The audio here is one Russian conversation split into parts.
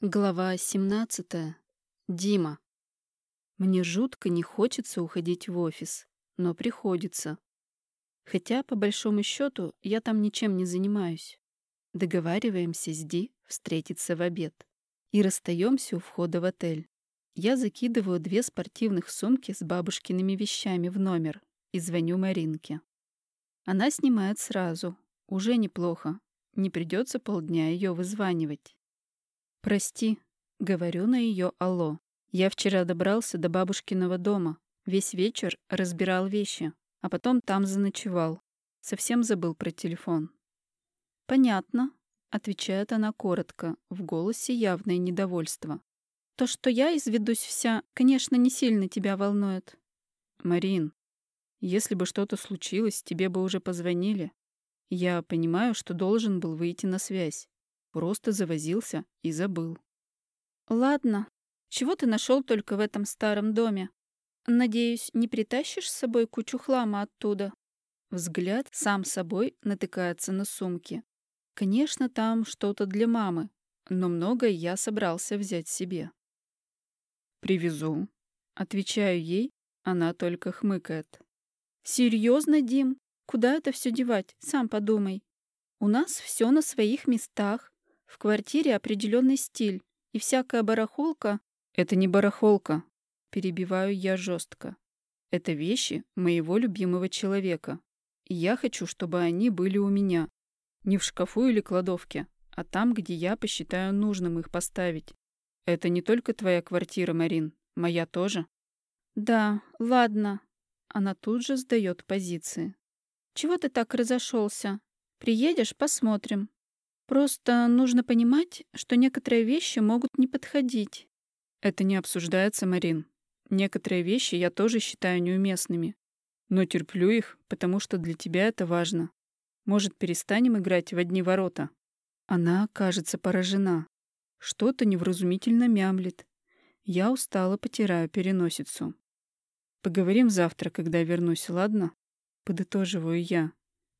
Глава 17. Дима. Мне жутко не хочется уходить в офис, но приходится. Хотя, по большому счету, я там ничем не занимаюсь. Договариваемся с Ди встретиться в обед. И расстаемся у входа в отель. Я закидываю две спортивных сумки с бабушкиными вещами в номер и звоню Маринке. Она снимает сразу. Уже неплохо. Не придется полдня ее вызванивать. «Прости», — говорю на ее «Алло». Я вчера добрался до бабушкиного дома. Весь вечер разбирал вещи, а потом там заночевал. Совсем забыл про телефон. «Понятно», — отвечает она коротко, в голосе явное недовольство. «То, что я изведусь вся, конечно, не сильно тебя волнует». «Марин, если бы что-то случилось, тебе бы уже позвонили. Я понимаю, что должен был выйти на связь. Просто завозился и забыл. Ладно. Чего ты нашел только в этом старом доме? Надеюсь, не притащишь с собой кучу хлама оттуда? Взгляд сам собой натыкается на сумки. Конечно, там что-то для мамы, но многое я собрался взять себе. «Привезу», — отвечаю ей, она только хмыкает. «Серьезно, Дим? Куда это все девать? Сам подумай. У нас все на своих местах, в квартире определенный стиль, и всякая барахолка... Это не барахолка, перебиваю я жестко. Это вещи моего любимого человека. И я хочу, чтобы они были у меня. Не в шкафу или кладовке, а там, где я посчитаю нужным их поставить. Это не только твоя квартира, Марин, моя тоже. Да, ладно. Она тут же сдает позиции. Чего ты так разошелся? Приедешь, посмотрим. Просто нужно понимать, что некоторые вещи могут не подходить. Это не обсуждается, Марин. Некоторые вещи я тоже считаю неуместными. Но терплю их, потому что для тебя это важно. Может, перестанем играть в одни ворота? Она, кажется, поражена. Что-то невразумительно мямлет. Я устало потираю переносицу. Поговорим завтра, когда вернусь, ладно? Подытоживаю я.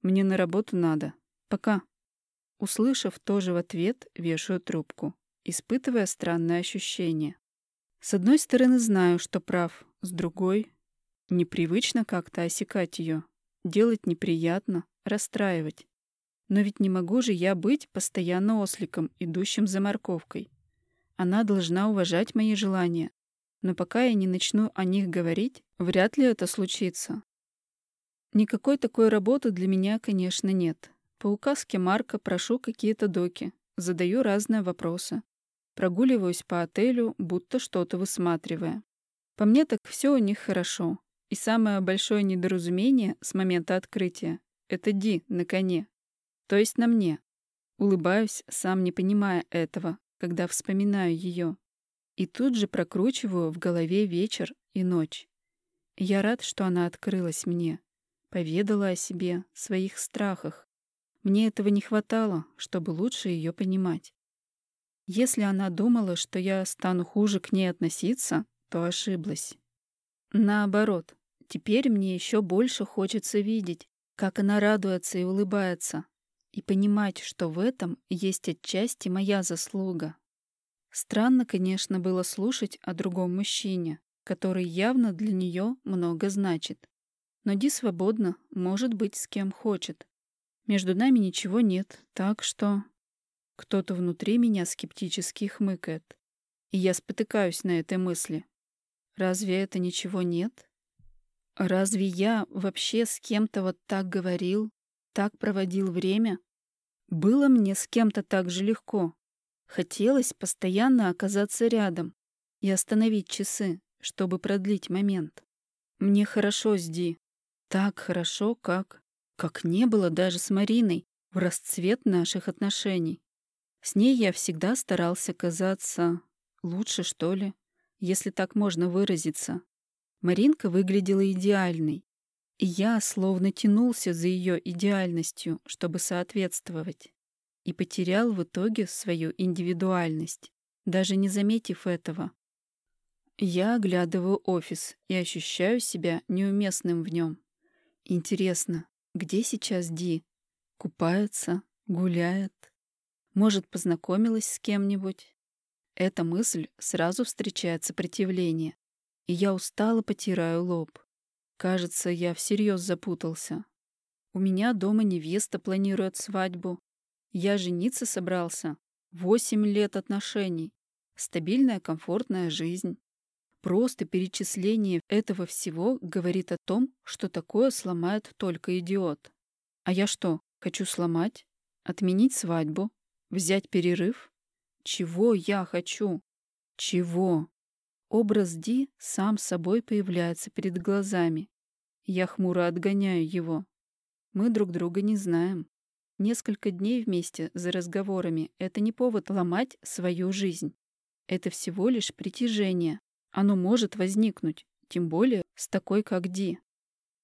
Мне на работу надо. Пока. Услышав тоже в ответ, вешаю трубку, испытывая странное ощущение. С одной стороны, знаю, что прав, с другой — непривычно как-то осекать ее, делать неприятно, расстраивать. Но ведь не могу же я быть постоянно осликом, идущим за морковкой. Она должна уважать мои желания, но пока я не начну о них говорить, вряд ли это случится. Никакой такой работы для меня, конечно, нет. По указке Марка прошу какие-то доки, задаю разные вопросы. Прогуливаюсь по отелю, будто что-то высматривая. По мне так все у них хорошо. И самое большое недоразумение с момента открытия — это Ди на коне. То есть на мне. Улыбаюсь, сам не понимая этого, когда вспоминаю ее. И тут же прокручиваю в голове вечер и ночь. Я рад, что она открылась мне, поведала о себе, своих страхах, мне этого не хватало, чтобы лучше ее понимать. Если она думала, что я стану хуже к ней относиться, то ошиблась. Наоборот, теперь мне еще больше хочется видеть, как она радуется и улыбается, и понимать, что в этом есть отчасти моя заслуга. Странно, конечно, было слушать о другом мужчине, который явно для нее много значит. Но Ди свободно может быть с кем хочет. Между нами ничего нет, так что... Кто-то внутри меня скептически хмыкает. И я спотыкаюсь на этой мысли. Разве это ничего нет? Разве я вообще с кем-то вот так говорил, так проводил время? Было мне с кем-то так же легко. Хотелось постоянно оказаться рядом и остановить часы, чтобы продлить момент. Мне хорошо с Ди. Так хорошо, как как не было даже с Мариной в расцвет наших отношений. С ней я всегда старался казаться лучше, что ли, если так можно выразиться. Маринка выглядела идеальной, и я словно тянулся за ее идеальностью, чтобы соответствовать, и потерял в итоге свою индивидуальность, даже не заметив этого. Я оглядываю офис и ощущаю себя неуместным в нем. Интересно, где сейчас Ди? Купается? Гуляет? Может, познакомилась с кем-нибудь? Эта мысль сразу встречает сопротивление, и я устало потираю лоб. Кажется, я всерьез запутался. У меня дома невеста планирует свадьбу. Я жениться собрался. Восемь лет отношений. Стабильная, комфортная жизнь. Просто перечисление этого всего говорит о том, что такое сломает только идиот. А я что, хочу сломать? Отменить свадьбу? Взять перерыв? Чего я хочу? Чего? Образ Ди сам собой появляется перед глазами. Я хмуро отгоняю его. Мы друг друга не знаем. Несколько дней вместе за разговорами — это не повод ломать свою жизнь. Это всего лишь притяжение. Оно может возникнуть, тем более с такой, как Ди.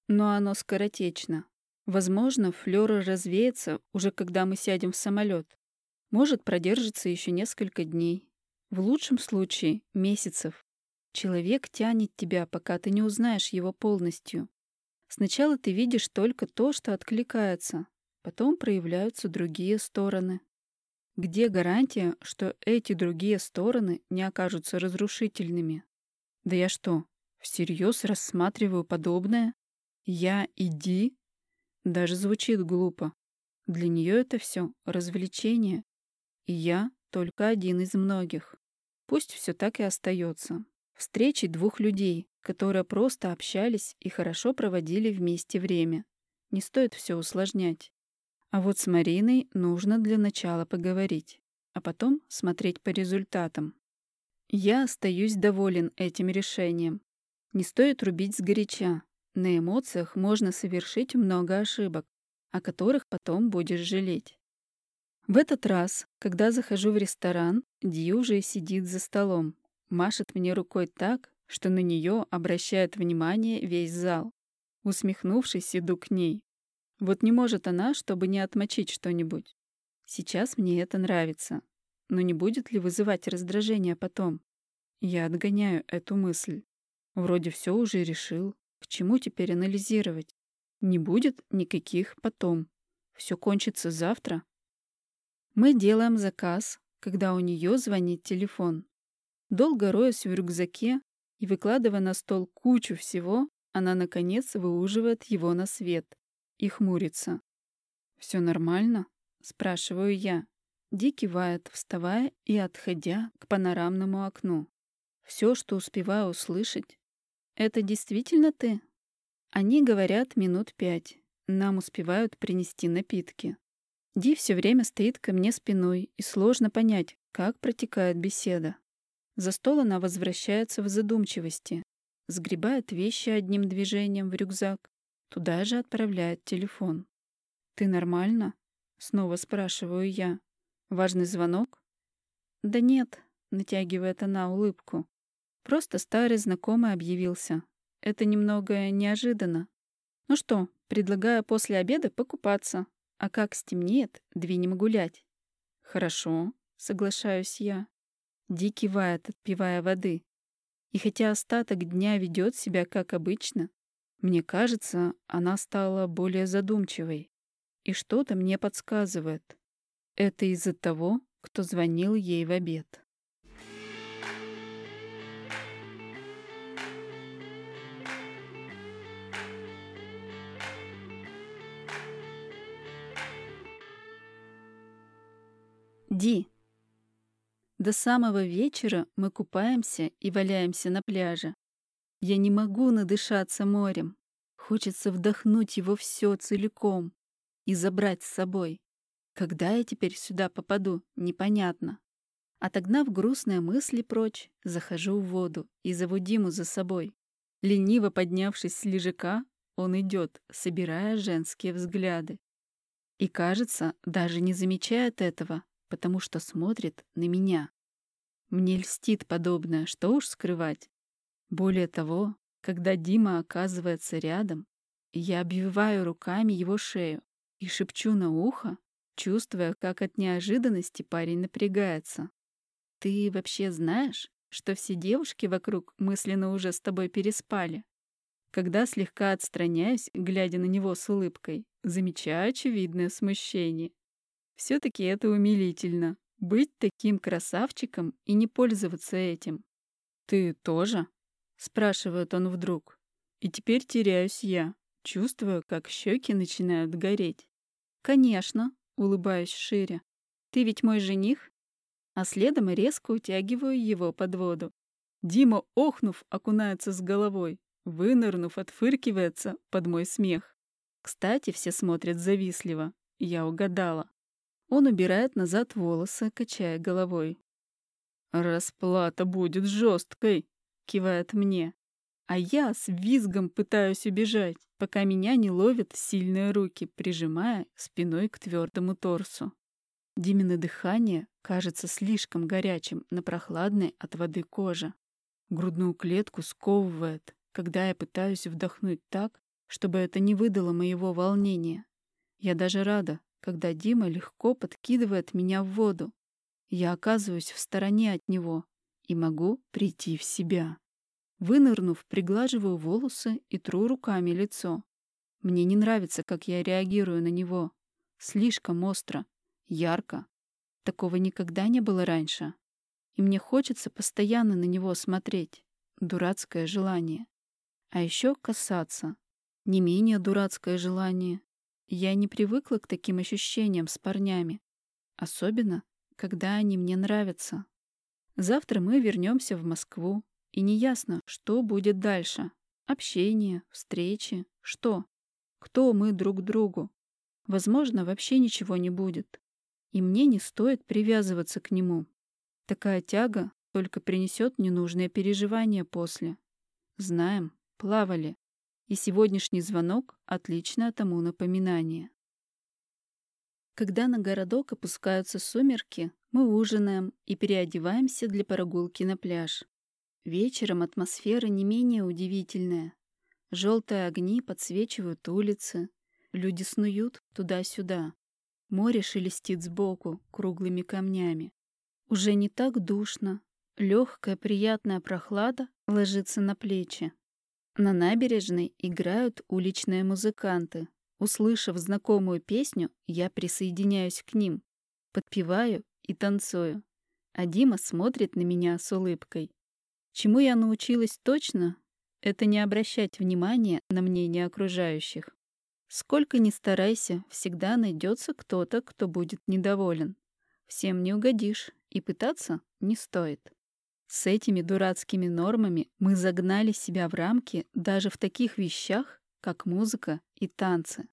Но оно скоротечно. Возможно, флёра развеется уже когда мы сядем в самолет. Может, продержится еще несколько дней. В лучшем случае — месяцев. Человек тянет тебя, пока ты не узнаешь его полностью. Сначала ты видишь только то, что откликается, потом проявляются другие стороны. Где гарантия, что эти другие стороны не окажутся разрушительными? Да я что, всерьез рассматриваю подобное? Я иди? Даже звучит глупо. Для нее это все развлечение. И я только один из многих. Пусть все так и остается. Встречи двух людей, которые просто общались и хорошо проводили вместе время. Не стоит все усложнять. А вот с Мариной нужно для начала поговорить, а потом смотреть по результатам. Я остаюсь доволен этим решением. Не стоит рубить сгоряча. На эмоциях можно совершить много ошибок, о которых потом будешь жалеть. В этот раз, когда захожу в ресторан, Ди уже сидит за столом, Машет мне рукой так, что на нее обращает внимание весь зал. Усмехнувшись, иду к ней. Вот не может она, чтобы не отмочить что-нибудь. Сейчас мне это нравится. Но не будет ли вызывать раздражение потом? Я отгоняю эту мысль. Вроде все уже решил. К чему теперь анализировать? Не будет никаких потом. Все кончится завтра. Мы делаем заказ, когда у нее звонит телефон. Долго роясь в рюкзаке и выкладывая на стол кучу всего, она, наконец, выуживает его на свет и хмурится. «Все нормально?» — спрашиваю я. Ди кивает, вставая и отходя к панорамному окну. Все, что успеваю услышать, «Это действительно ты?» Они говорят минут пять. Нам успевают принести напитки. Ди все время стоит ко мне спиной, и сложно понять, как протекает беседа. За стол она возвращается в задумчивости, сгребает вещи одним движением в рюкзак, туда же отправляет телефон. «Ты нормально?» — снова спрашиваю я. «Важный звонок?» «Да нет», — натягивает она улыбку. «Просто старый знакомый объявился. Это немного неожиданно. Ну что, предлагаю после обеда покупаться, а как стемнеет, двинем гулять». «Хорошо», — соглашаюсь я. Ди кивает, отпивая воды. И хотя остаток дня ведет себя как обычно, мне кажется, она стала более задумчивой. И что-то мне подсказывает. Это из-за того, кто звонил ей в обед. Ди. До самого вечера мы купаемся и валяемся на пляже. Я не могу надышаться морем. Хочется вдохнуть его все целиком и забрать с собой. Когда я теперь сюда попаду, непонятно. Отогнав грустные мысли прочь, захожу в воду и зову Диму за собой. Лениво поднявшись с лежака, он идет, собирая женские взгляды. И, кажется, даже не замечает этого, потому что смотрит на меня. Мне льстит подобное, что уж скрывать. Более того, когда Дима оказывается рядом, я обвиваю руками его шею и шепчу на ухо, чувствуя, как от неожиданности парень напрягается. «Ты вообще знаешь, что все девушки вокруг мысленно уже с тобой переспали?» Когда слегка отстраняюсь, глядя на него с улыбкой, замечаю очевидное смущение. Все-таки это умилительно. Быть таким красавчиком и не пользоваться этим. «Ты тоже?» — спрашивает он вдруг. И теперь теряюсь я, чувствую, как щеки начинают гореть. «Конечно», — улыбаюсь шире. «Ты ведь мой жених?» А следом резко утягиваю его под воду. Дима, охнув, окунается с головой. Вынырнув, отфыркивается под мой смех. Кстати, все смотрят завистливо. Я угадала. Он убирает назад волосы, качая головой. «Расплата будет жесткой», — кивает мне. А я с визгом пытаюсь убежать, пока меня не ловят сильные руки, прижимая спиной к твердому торсу. Димина дыхание кажется слишком горячим на прохладной от воды коже. Грудную клетку сковывает, когда я пытаюсь вдохнуть так, чтобы это не выдало моего волнения. Я даже рада, когда Дима легко подкидывает меня в воду. Я оказываюсь в стороне от него и могу прийти в себя. Вынырнув, приглаживаю волосы и тру руками лицо. Мне не нравится, как я реагирую на него. Слишком остро, ярко. Такого никогда не было раньше. И мне хочется постоянно на него смотреть. Дурацкое желание. А еще касаться. Не менее дурацкое желание. Я не привыкла к таким ощущениям с парнями. Особенно, когда они мне нравятся. Завтра мы вернемся в Москву, и неясно, что будет дальше. Общение, встречи, что? Кто мы друг другу? Возможно, вообще ничего не будет. И мне не стоит привязываться к нему. Такая тяга только принесет ненужные переживания после. Знаем, плавали. И сегодняшний звонок — отличное тому напоминание. Когда на городок опускаются сумерки, мы ужинаем и переодеваемся для прогулки на пляж. Вечером атмосфера не менее удивительная. Желтые огни подсвечивают улицы, люди снуют туда-сюда. Море шелестит сбоку круглыми камнями. Уже не так душно, легкая приятная прохлада ложится на плечи. На набережной играют уличные музыканты. Услышав знакомую песню, я присоединяюсь к ним, подпеваю и танцую. А Дима смотрит на меня с улыбкой. Чему я научилась точно, это не обращать внимания на мнение окружающих. Сколько ни старайся, всегда найдется кто-то, кто будет недоволен. Всем не угодишь, и пытаться не стоит. С этими дурацкими нормами мы загнали себя в рамки даже в таких вещах, как музыка и танцы.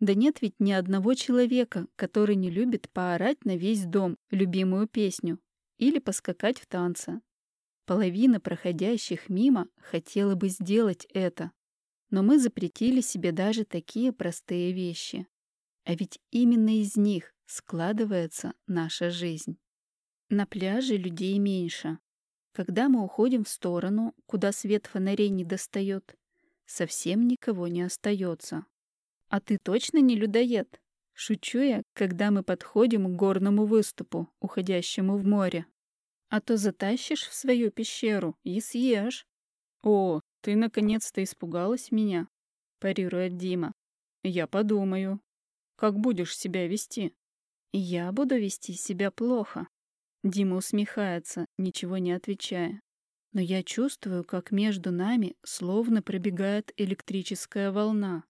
Да нет ведь ни одного человека, который не любит поорать на весь дом любимую песню или поскакать в танце. Половина проходящих мимо хотела бы сделать это, но мы запретили себе даже такие простые вещи. А ведь именно из них складывается наша жизнь. На пляже людей меньше, когда мы уходим в сторону, куда свет фонарей не достает, совсем никого не остается. А ты точно не людоед? Шучу я, когда мы подходим к горному выступу, уходящему в море. А то затащишь в свою пещеру и съешь. О, ты наконец-то испугалась меня, парирует Дима. Я подумаю. Как будешь себя вести? Я буду вести себя плохо, Дима усмехается, ничего не отвечая. Но я чувствую, как между нами словно пробегает электрическая волна.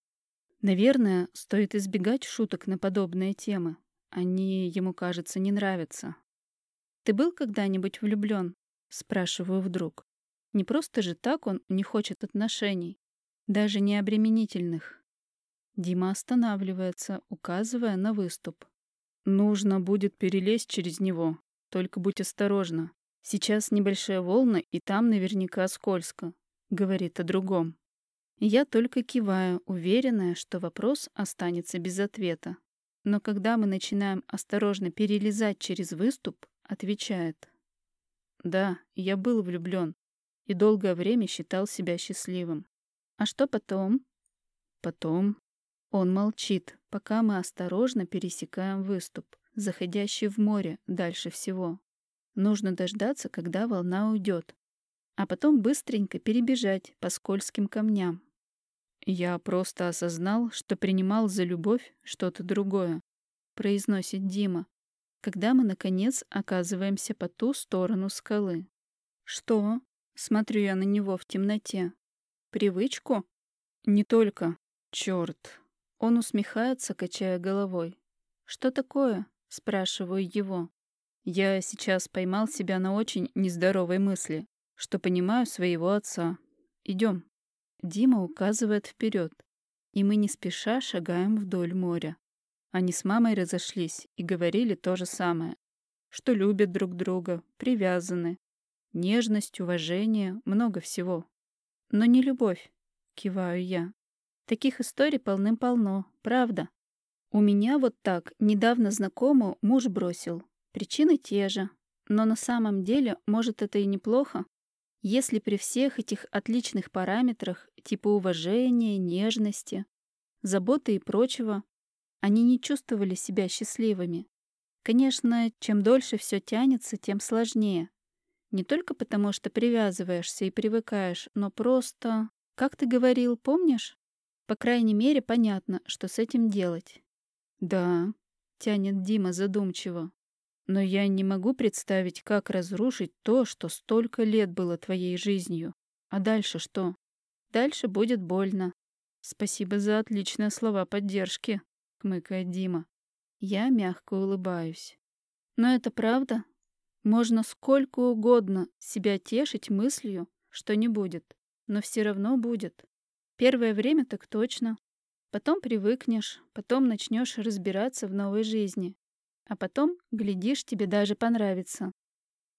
Наверное, стоит избегать шуток на подобные темы. Они ему, кажется, не нравятся. «Ты был когда-нибудь влюблен?» — спрашиваю вдруг. Не просто же так он не хочет отношений, даже не обременительных. Дима останавливается, указывая на выступ. «Нужно будет перелезть через него, только будь осторожна. Сейчас небольшая волна, и там наверняка скользко. Говорит о другом. Я только киваю, уверенная, что вопрос останется без ответа. Но когда мы начинаем осторожно перелезать через выступ, отвечает. Да, я был влюблен и долгое время считал себя счастливым. А что потом? Потом он молчит, пока мы осторожно пересекаем выступ заходящий в море дальше всего. Нужно дождаться, когда волна уйдет, а потом быстренько перебежать по скользким камням. Я просто осознал, что принимал за любовь что-то другое, произносит Дима. Когда мы, наконец, оказываемся по ту сторону скалы. «Что?» — смотрю я на него в темноте. «Привычку?» «Не только. Черт!» Он усмехается, качая головой. «Что такое?» — спрашиваю его. Я сейчас поймал себя на очень нездоровой мысли, что понимаю своего отца. Идем. Дима указывает вперед, и мы не спеша шагаем вдоль моря. Они с мамой разошлись и говорили то же самое, что любят друг друга, привязаны. Нежность, уважение, много всего. Но не любовь, киваю я. Таких историй полным-полно, правда. У меня вот так недавно знакомую муж бросил, Причины те же, но на самом деле, может, это и неплохо, если при всех этих отличных параметрах типа уважения, нежности, заботы и прочего, они не чувствовали себя счастливыми. Конечно, чем дольше все тянется, тем сложнее. Не только потому, что привязываешься и привыкаешь, но просто... Как ты говорил, помнишь? По крайней мере, понятно, что с этим делать. «Да», — тянет Дима задумчиво. Но я не могу представить, как разрушить то, что столько лет было твоей жизнью. А дальше что? Дальше будет больно. Спасибо за отличные слова поддержки, хмыкает Дима. Я мягко улыбаюсь. Но это правда? Можно сколько угодно себя тешить мыслью, что не будет. Но все равно будет. Первое время так точно. Потом привыкнешь, потом начнешь разбираться в новой жизни. А потом, глядишь, тебе даже понравится.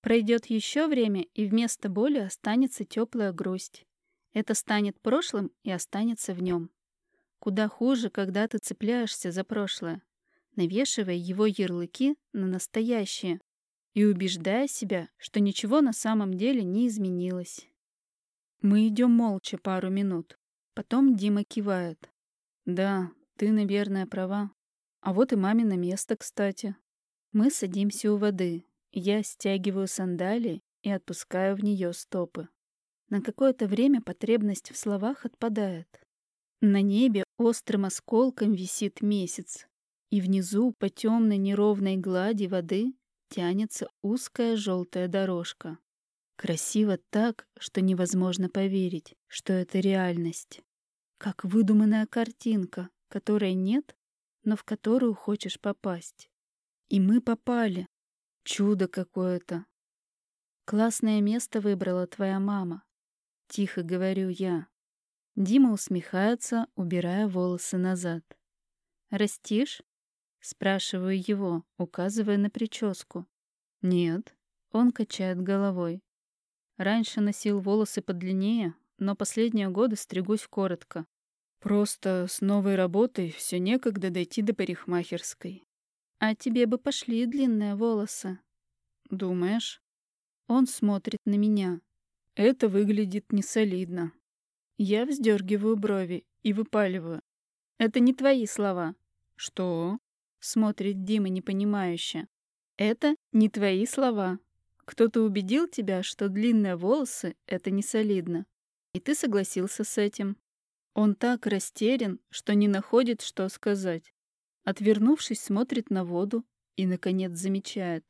Пройдет еще время, и вместо боли останется теплая грусть. Это станет прошлым и останется в нем. Куда хуже, когда ты цепляешься за прошлое, навешивая его ярлыки на настоящее и убеждая себя, что ничего на самом деле не изменилось. Мы идем молча пару минут. Потом Дима кивает. «Да, ты, наверное, права. А вот и мамино место, кстати. Мы садимся у воды. Я стягиваю сандалии и отпускаю в нее стопы. На какое-то время потребность в словах отпадает. На небе острым осколком висит месяц, и внизу по темной неровной глади воды тянется узкая желтая дорожка. Красиво так, что невозможно поверить, что это реальность. Как выдуманная картинка, которой нет, но в которую хочешь попасть. И мы попали. Чудо какое-то. Классное место выбрала твоя мама. Тихо говорю я. Дима усмехается, убирая волосы назад. «Растишь?» Спрашиваю его, указывая на прическу. «Нет». Он качает головой. Раньше носил волосы подлиннее, но последние годы стригусь коротко. Просто с новой работой все некогда дойти до парикмахерской. А тебе бы пошли длинные волосы. Думаешь? Он смотрит на меня. Это выглядит несолидно. Я вздергиваю брови и выпаливаю. Это не твои слова. Что? Смотрит Дима непонимающе. Это не твои слова. Кто-то убедил тебя, что длинные волосы — это не солидно. И ты согласился с этим. Он так растерян, что не находит, что сказать. Отвернувшись, смотрит на воду и, наконец, замечает.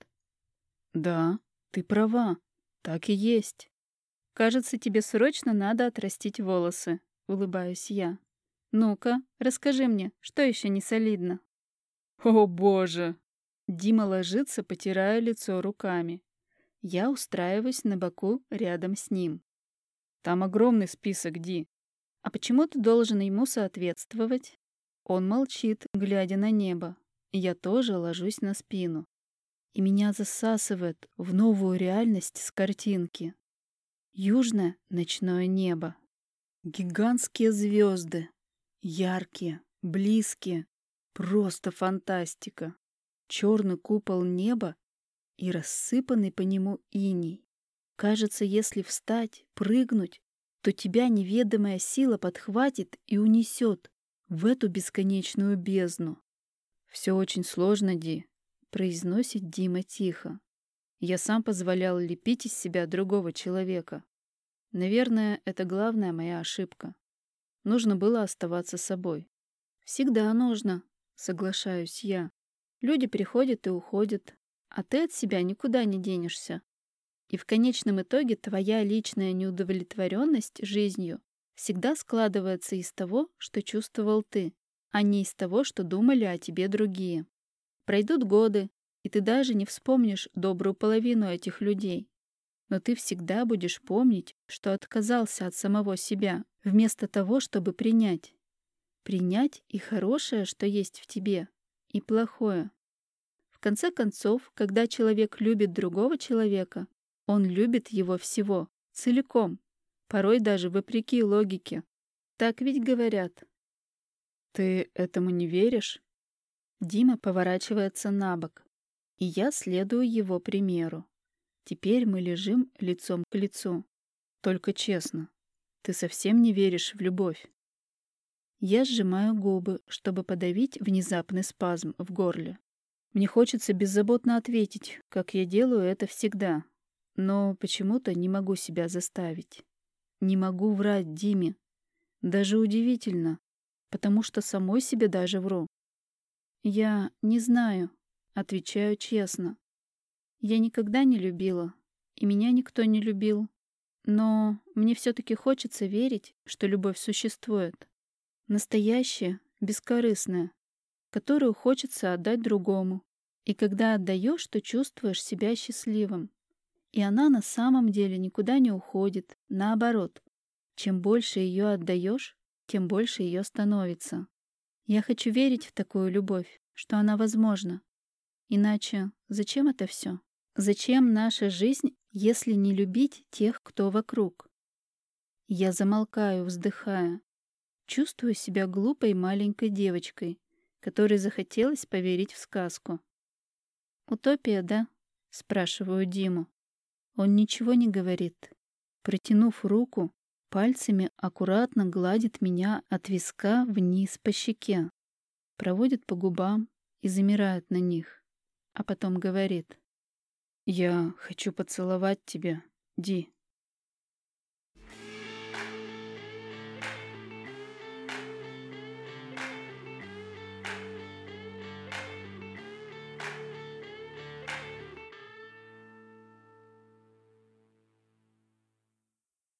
«Да, ты права. Так и есть. Кажется, тебе срочно надо отрастить волосы», — улыбаюсь я. «Ну-ка, расскажи мне, что еще не солидно?» «О, боже!» Дима ложится, потирая лицо руками. Я устраиваюсь на боку рядом с ним. «Там огромный список, Ди. А почему ты должен ему соответствовать? Он молчит, глядя на небо. Я тоже ложусь на спину. И меня засасывает в новую реальность с картинки. Южное ночное небо. Гигантские звезды. Яркие, близкие. Просто фантастика. Черный купол неба и рассыпанный по нему иней. Кажется, если встать, прыгнуть, то тебя неведомая сила подхватит и унесет в эту бесконечную бездну. «Все очень сложно, Ди», — произносит Дима тихо. «Я сам позволял лепить из себя другого человека. Наверное, это главная моя ошибка. Нужно было оставаться собой». «Всегда нужно», — соглашаюсь я. Люди приходят и уходят, а ты от себя никуда не денешься. И в конечном итоге твоя личная неудовлетворенность жизнью всегда складывается из того, что чувствовал ты, а не из того, что думали о тебе другие. Пройдут годы, и ты даже не вспомнишь добрую половину этих людей. Но ты всегда будешь помнить, что отказался от самого себя, вместо того, чтобы принять. Принять и хорошее, что есть в тебе, и плохое. В конце концов, когда человек любит другого человека, он любит его всего, целиком, порой даже вопреки логике. Так ведь говорят. Ты этому не веришь? Дима поворачивается на бок, и я следую его примеру. Теперь мы лежим лицом к лицу. Только честно, ты совсем не веришь в любовь. Я сжимаю губы, чтобы подавить внезапный спазм в горле. Мне хочется беззаботно ответить, как я делаю это всегда, но почему-то не могу себя заставить. Не могу врать Диме. Даже удивительно, потому что самой себе даже вру. Я не знаю, отвечаю честно. Я никогда не любила, и меня никто не любил. Но мне все-таки хочется верить, что любовь существует. Настоящая, бескорыстная, которую хочется отдать другому. И когда отдаешь, то чувствуешь себя счастливым. И она на самом деле никуда не уходит, наоборот. Чем больше ее отдаешь, тем больше ее становится. Я хочу верить в такую любовь, что она возможна. Иначе зачем это все? Зачем наша жизнь, если не любить тех, кто вокруг? Я замолкаю, вздыхая. Чувствую себя глупой маленькой девочкой, которой захотелось поверить в сказку. «Утопия, да?» — спрашиваю Диму. Он ничего не говорит. Протянув руку, пальцами аккуратно гладит меня от виска вниз по щеке, проводит по губам и замирает на них, а потом говорит. Я хочу поцеловать тебя, Ди.